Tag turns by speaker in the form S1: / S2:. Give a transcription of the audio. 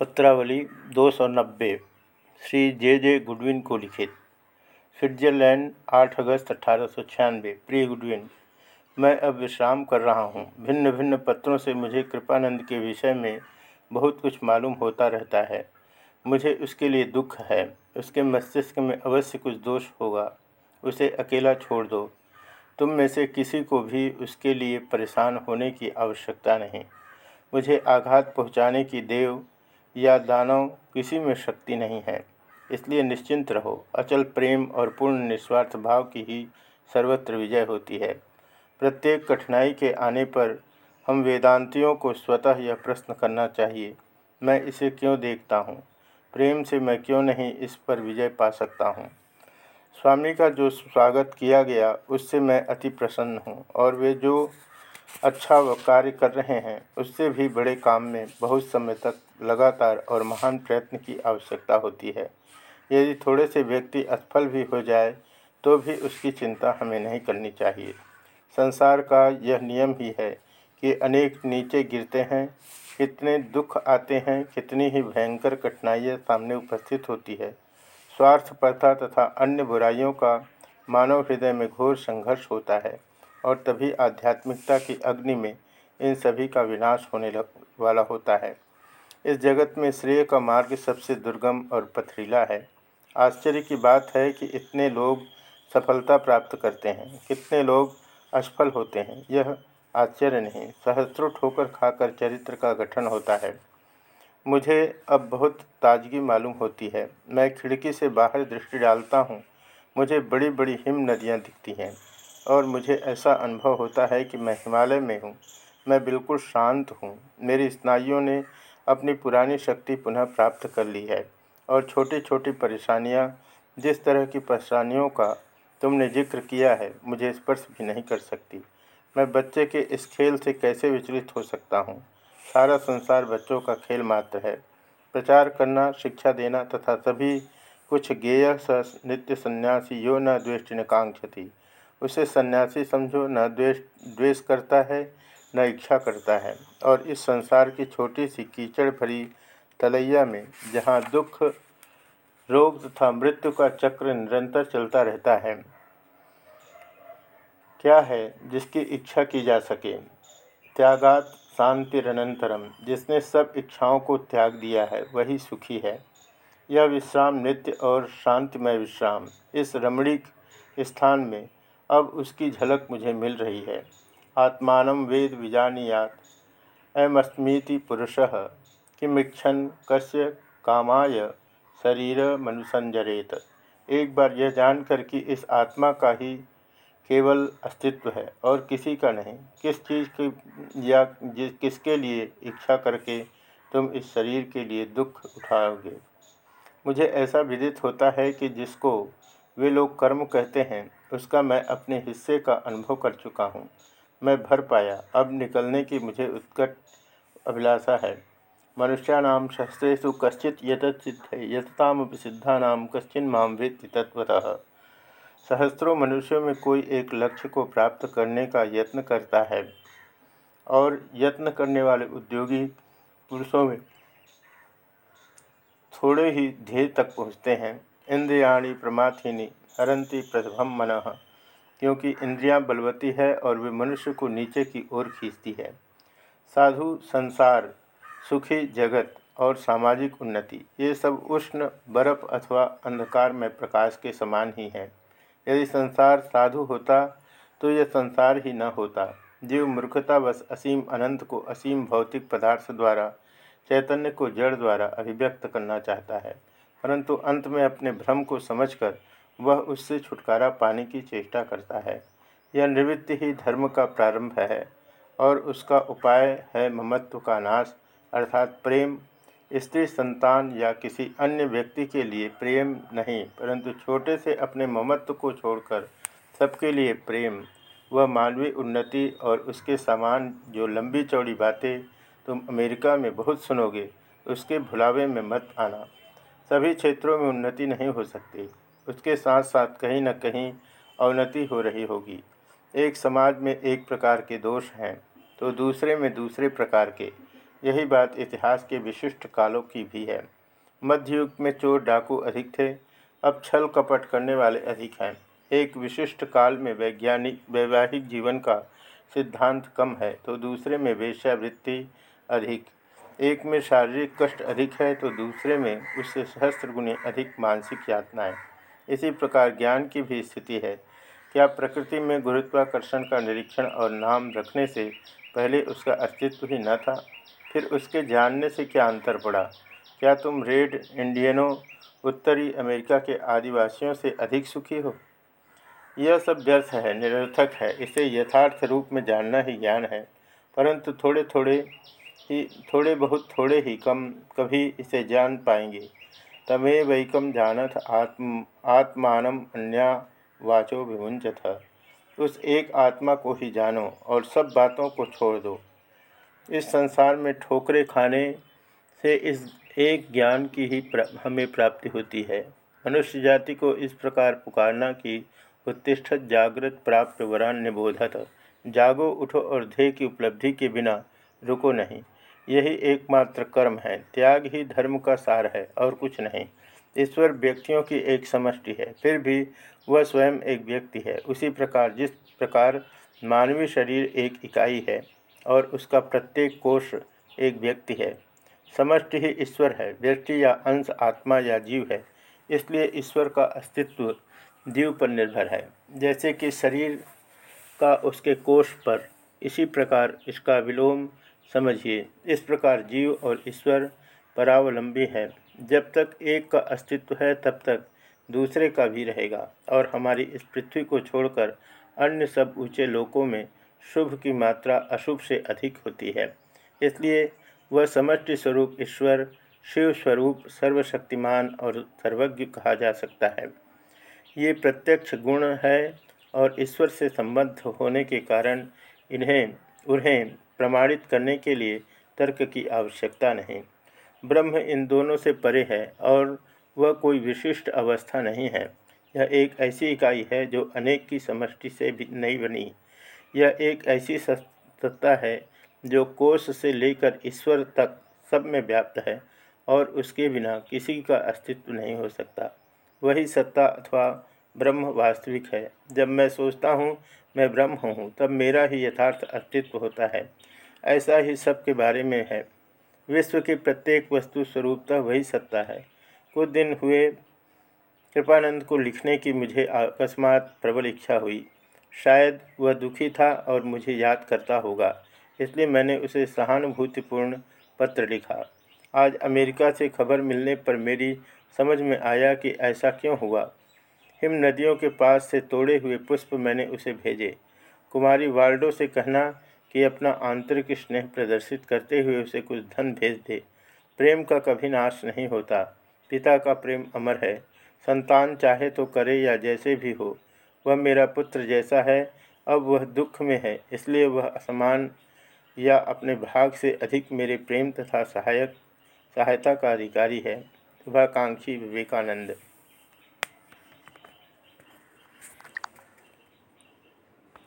S1: पत्रावली दो सौ नब्बे, श्री जे जे गुडविन को लिखित। स्विट्जरलैंड 8 अगस्त अठारह सौ छियानवे। प्रिय गुडविन, मैं अब विश्राम कर रहा हूँ। भिन्न भिन्न पत्रों से मुझे कृपानंद के विषय में बहुत कुछ मालूम होता रहता है। मुझे उसके लिए दुख है। उसके मस्तिष्क में अवश्य कुछ दोष होगा। उसे अकेला छोड़ दो। तुम में से किसी को भी उसके लिए परेशान होने की आवश्यकता नहीं। मुझे आघात पहुँचाने की देव या दानव किसी में शक्ति नहीं है। इसलिए निश्चिंत रहो। अचल प्रेम और पूर्ण निस्वार्थ भाव की ही सर्वत्र विजय होती है। प्रत्येक कठिनाई के आने पर हम वेदांतियों को स्वतः यह प्रश्न करना चाहिए, मैं इसे क्यों देखता हूँ? प्रेम से मैं क्यों नहीं इस पर विजय पा सकता हूँ? स्वामी का जो स्वागत किया गया, उससे मैं अति प्रसन्न हूँ और वे जो अच्छा कार्य कर रहे हैं, उससे भी बड़े काम में बहुत समय तक लगातार और महान प्रयत्न की आवश्यकता होती है। यदि थोड़े से व्यक्ति असफल भी हो जाए तो भी उसकी चिंता हमें नहीं करनी चाहिए। संसार का यह नियम ही है कि अनेक नीचे गिरते हैं, कितने दुख आते हैं, कितनी ही भयंकर कठिनाइयाँ सामने उपस्थित होती है। स्वार्थपरता तथा अन्य बुराइयों का मानव हृदय में घोर संघर्ष होता है और तभी आध्यात्मिकता की अग्नि में इन सभी का विनाश होने लग वाला होता है। इस जगत में श्रेय का मार्ग सबसे दुर्गम और पथरीला है। आश्चर्य की बात है कि इतने लोग सफलता प्राप्त करते हैं, कितने लोग असफल होते हैं, यह आश्चर्य नहीं, सहस्त्रों ठोकर खाकर चरित्र का गठन होता है। मुझे अब बहुत ताजगी मालूम होती है, मैं खिड़की से बाहर दृष्टि डालता हूँ, मुझे बड़ी बड़ी हिम नदियाँ दिखती हैं, और मुझे ऐसा अनुभव होता है कि मैं हिमालय में हूँ, मैं बिल्कुल शांत हूँ, मेरी स्नायुओं ने अपनी पुरानी शक्ति पुनः प्राप्त कर ली है और छोटी छोटी परेशानियाँ, जिस तरह की परेशानियों का तुमने ज़िक्र किया है, मुझे स्पर्श भी नहीं कर सकती। मैं बच्चे के इस खेल से कैसे विचलित हो सकता हूँ? सारा संसार बच्चों का खेल मात्र है। प्रचार करना, शिक्षा देना तथा सभी कुछ गेय स नित्य सन्यासी यो न द्वेष्टि न कांक्षति उसे सन्यासी समझो, न द्वेष द्वेष करता है न इच्छा करता है और इस संसार की छोटी सी कीचड़ भरी तलैया में, जहाँ दुख, रोग तथा मृत्यु का चक्र निरंतर चलता रहता है, क्या है जिसकी इच्छा की जा सके? त्यागात शांति शांतिरनंतरम जिसने सब इच्छाओं को त्याग दिया है, वही सुखी है। यह विश्राम, नित्य और शांतिमय विश्राम, इस रमणीक स्थान में अब उसकी झलक मुझे मिल रही है। आत्मान वेद विजानीयात। अयमस्मीति पुरुष, किमिक्षन कस्य कामाय शरीर मनुसंजरेत एक बार यह जानकर कि इस आत्मा का ही केवल अस्तित्व है और किसी का नहीं। किस चीज़ की या किसके लिए इच्छा करके तुम इस शरीर के लिए दुख उठाओगे? मुझे ऐसा विदित होता है कि जिसको वे लोग कर्म कहते हैं, उसका मैं अपने हिस्से का अनुभव कर चुका हूँ। मैं भर पाया। अब निकलने की मुझे उत्कट अभिलाषा है। मनुष्याणाम शस्त्रेषु कश्चित यतचित यतताम सिद्धानाम कश्चिन माम वेत्ति तत्वतः सहस्त्रों मनुष्यों में कोई एक लक्ष्य को प्राप्त करने का यत्न करता है और यत्न करने वाले उद्योगी पुरुषों में थोड़े ही ध्येय तक पहुँचते हैं। इंद्रियाणी प्रमाथिनी हरंती प्रथम मन। क्योंकि इंद्रियाँ बलवती है और वे मनुष्य को नीचे की ओर खींचती है। साधु, संसार, सुखी जगत और सामाजिक उन्नति, ये सब उष्ण, बर्फ़ अथवा अंधकार में प्रकाश के समान ही हैं। यदि संसार साधु होता तो यह संसार ही न होता। जीव मूर्खतावश असीम अनंत को असीम भौतिक पदार्थ द्वारा, चैतन्य को जड़ द्वारा अभिव्यक्त करना चाहता है। परंतु अंत में अपने भ्रम को समझकर वह उससे छुटकारा पाने की चेष्टा करता है। यह निवृत्ति ही धर्म का प्रारंभ है और उसका उपाय है ममत्व का नाश, अर्थात प्रेम, स्त्री संतान या किसी अन्य व्यक्ति के लिए प्रेम नहीं, परंतु छोटे से अपने ममत्व को छोड़कर सबके लिए प्रेम। वह मानवीय उन्नति और उसके समान जो लंबी चौड़ी बातें तुम अमेरिका में बहुत सुनोगे, उसके भुलावे में मत आना। सभी क्षेत्रों में उन्नति नहीं हो सकती। उसके साथ साथ कहीं न कहीं अवनति हो रही होगी। एक समाज में एक प्रकार के दोष हैं तो दूसरे में दूसरे प्रकार के। यही बात इतिहास के विशिष्ट कालों की भी है। मध्ययुग में चोर डाकू अधिक थे, अब छल कपट करने वाले अधिक हैं। एक विशिष्ट काल में वैज्ञानिक, वैवाहिक जीवन का सिद्धांत कम है तो दूसरे में वेश्यावृत्ति अधिक। एक में शारीरिक कष्ट अधिक है तो दूसरे में उससे सहस्त्र गुणी अधिक मानसिक यातनाएँ। इसी प्रकार ज्ञान की भी स्थिति है। क्या प्रकृति में गुरुत्वाकर्षण का निरीक्षण और नाम रखने से पहले उसका अस्तित्व ही न था? फिर उसके जानने से क्या अंतर पड़ा? क्या तुम रेड, इंडियनों, उत्तरी अमेरिका के आदिवासियों से अधिक सुखी हो? यह सब व्यर्थ है, निरर्थक है। इसे यथार्थ रूप में जानना ही ज्ञान है। परंतु थोड़े थोड़े ही, थोड़े बहुत थोड़े ही कम कभी इसे जान पाएँगे। तमे वैकम जानथ आत्म आत्मान अन्या वाचो था उस एक आत्मा को ही जानो और सब बातों को छोड़ दो। इस संसार में ठोकरे खाने से इस एक ज्ञान की ही प्रा, हमें प्राप्ति होती है। मनुष्य जाति को इस प्रकार पुकारना कि उत्तिष्ठ जागृत प्राप्त वरान निबोधत जागो उठो और ध्येय की उपलब्धि के बिना रुको नहीं। यही एकमात्र कर्म है। त्याग ही धर्म का सार है और कुछ नहीं। ईश्वर व्यक्तियों की एक समष्टि है, फिर भी वह स्वयं एक व्यक्ति है। उसी प्रकार, जिस प्रकार मानवीय शरीर एक इकाई है और उसका प्रत्येक कोष एक व्यक्ति है, समष्टि ही ईश्वर है। व्यक्ति या अंश, आत्मा या जीव है, इसलिए ईश्वर का अस्तित्व जीव पर निर्भर है। जैसे कि शरीर का उसके कोष पर, इसी प्रकार इसका विलोम समझिए, इस प्रकार जीव और ईश्वर परावलंबी है। जब तक एक का अस्तित्व है, तब तक दूसरे का भी रहेगा और हमारी इस पृथ्वी को छोड़कर अन्य सब ऊँचे लोकों में शुभ की मात्रा अशुभ से अधिक होती है। इसलिए वह समष्टि स्वरूप ईश्वर, शिव स्वरूप सर्वशक्तिमान और सर्वज्ञ कहा जा सकता है। ये प्रत्यक्ष गुण है और ईश्वर से संबद्ध होने के कारण इन्हें, उन्हें प्रमाणित करने के लिए तर्क की आवश्यकता नहीं। ब्रह्म इन दोनों से परे है और वह कोई विशिष्ट अवस्था नहीं है। यह एक ऐसी इकाई है जो अनेक की समष्टि से भी नहीं बनी। यह एक ऐसी सत्ता है जो कोष से लेकर ईश्वर तक सब में व्याप्त है और उसके बिना किसी का अस्तित्व नहीं हो सकता। वही सत्ता अथवा ब्रह्म वास्तविक है। जब मैं सोचता हूँ, मैं ब्रह्म हूँ, तब मेरा ही यथार्थ अस्तित्व होता है। ऐसा ही सब के बारे में है। विश्व की प्रत्येक वस्तु स्वरूपतः वही सत्ता है। कुछ दिन हुए, कृपानंद को लिखने की मुझे अकस्मात प्रबल इच्छा हुई। शायद वह दुखी था और मुझे याद करता होगा, इसलिए मैंने उसे सहानुभूतिपूर्ण पत्र लिखा। आज अमेरिका से खबर मिलने पर मेरी समझ में आया कि ऐसा क्यों हुआ। हिम नदियों के पास से तोड़े हुए पुष्प मैंने उसे भेजे। कुमारी वाल्डो से कहना कि अपना आंतरिक स्नेह प्रदर्शित करते हुए उसे कुछ धन भेज दे। प्रेम का कभी नाश नहीं होता। पिता का प्रेम अमर है। संतान चाहे तो करे या जैसे भी हो। वह मेरा पुत्र जैसा है। अब वह दुख में है। इसलिए वह असमान या अपने भाग से अधिक मेरे प्रेम तथा सहायक सहायता का अधिकारी है। शुभाकांक्षी विवेकानंद।